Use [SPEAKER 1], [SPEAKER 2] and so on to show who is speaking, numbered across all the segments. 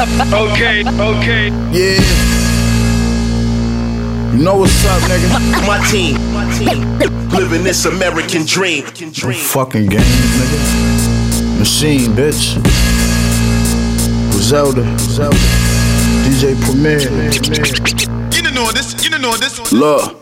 [SPEAKER 1] okay, okay.
[SPEAKER 2] Yeah. You know what's up, nigga?
[SPEAKER 3] My team, my team, living this American dream.
[SPEAKER 2] No fucking games, nigga. Machine, bitch. Griselda, Griselda. DJ Premier.
[SPEAKER 4] You don't know this, you don't know this.
[SPEAKER 2] Look.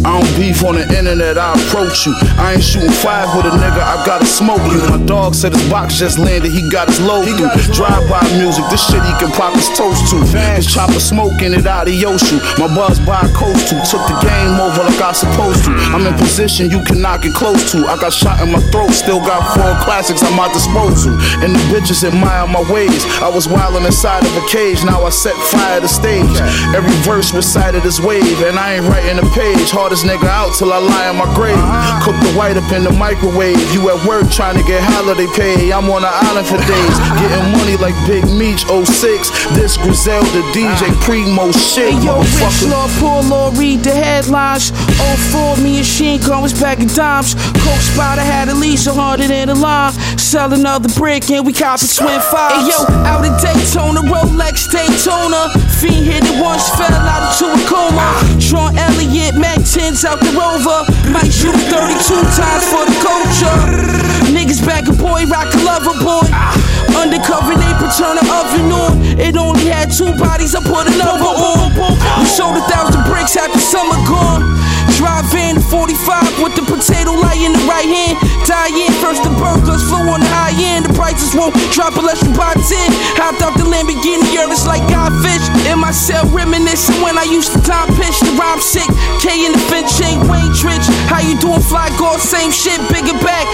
[SPEAKER 2] I don't beef on the internet, I approach you. I ain't shooting five with a nigga, I gotta smoke you. My dog said his box just landed, he got his load through. Drive by music, this shit he can pop his toast to. His chopper smoking it out of Yoshu. My buzz by coast to. Took the game over like I supposed to. I'm in position you cannot get close to. I got shot in my throat, still got four classics at my disposal. And the bitches admire my ways. I was wildin' inside of a cage, now I set fire to stage. Every verse recited as wave, and I ain't writing a page. Hardest nigga out till I lie in my grave. Cook the white up in the microwave. You at work trying to get holiday pay. I'm on the island for days, getting money like Big Meech 06. This Griselda DJ Primo shit,
[SPEAKER 5] Hey yo, Rich. Law, poor law, read the headlines. 04, me and Sheen was back in dimes. Coke Spider had at least a hundred in the line. Sell another brick and we cop a twin five. Hey yo, out in Daytona, Rolex Daytona. Fiend hit it once, fell out into a coma. Sean Elliott, Mac 10s out the rover. Might shoot 32 times for the culture. Niggas back a boy, rock a lover boy. Undercover, they turn the oven on. It only had two bodies, I put another on. We sold a thousand bricks after summer gone. Drive in 45 with the potato lie in the right hand. In first the burgers, flow on the high end. The prices won't drop unless you buy 10. Hopped out the Lamborghini, it's like Godfish. In my cell, reminiscing when I used to time pitch the rhyme sick. K in the Finch ain't Wayne Trich. How you doing, fly girl? Same shit, bigger back.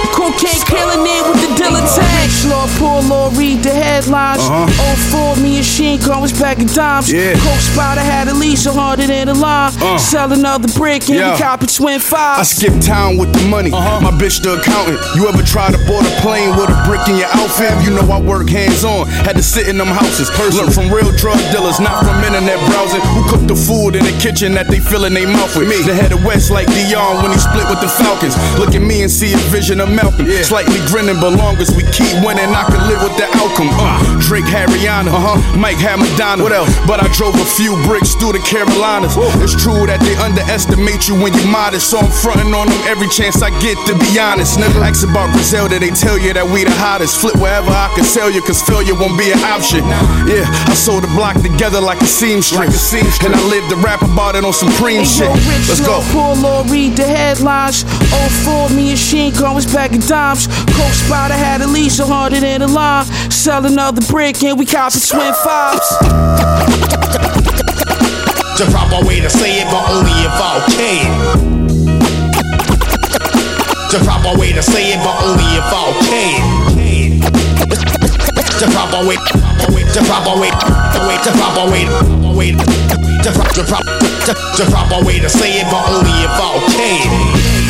[SPEAKER 5] Law, read the headlines.
[SPEAKER 2] Uh-huh.
[SPEAKER 5] 04, me and Sheen was back in dimes.
[SPEAKER 2] Yeah.
[SPEAKER 5] Coke Spider had at least a hundred in the line.
[SPEAKER 2] Uh.
[SPEAKER 5] Sell another brick and
[SPEAKER 2] Yeah.
[SPEAKER 5] cop it twin
[SPEAKER 2] I
[SPEAKER 5] fives.
[SPEAKER 2] skip town with the money. Uh-huh. My bitch the accountant. You ever try to board a plane with a brick in your outfit? You know I work hands on. Had to sit in them houses. Learn from real drug dealers, not from internet browsing. Who cook the food in the kitchen that they fill in their mouth with? Me. The head of West like Deion when he split with the Falcons. Look at me and see a vision of Malcolm. Slightly grinning, but long as we keep winning, I can live with the outcome. Uh, Drake had Rihanna, uh-huh. Mike had Madonna. What else? But I drove a few bricks through the Carolinas. It's true that they underestimate you when you're modest, so I'm fronting on them every chance I get. To be honest, nigga, ask about Griselda, they tell you that we the hottest. Flip wherever I can sell you, cause failure won't be an option. Yeah, I sold the block together like a seamstress, and I lived to rap about it on Supreme
[SPEAKER 5] Hey,
[SPEAKER 2] shit.
[SPEAKER 5] yo, Rich
[SPEAKER 2] Let's go.
[SPEAKER 5] poor law, read the headlines. 04, me and Sheen back in dimes. Coke Spider had at least a hundred in the line. Sell another brick and we cop it twin fives.
[SPEAKER 3] The proper way to say it, but only if I can. The proper way to say it, but only if I can. The proper way, the proper way, the way, the proper way, the way, the pro- the pro- the- the proper way to say it, but only if I can.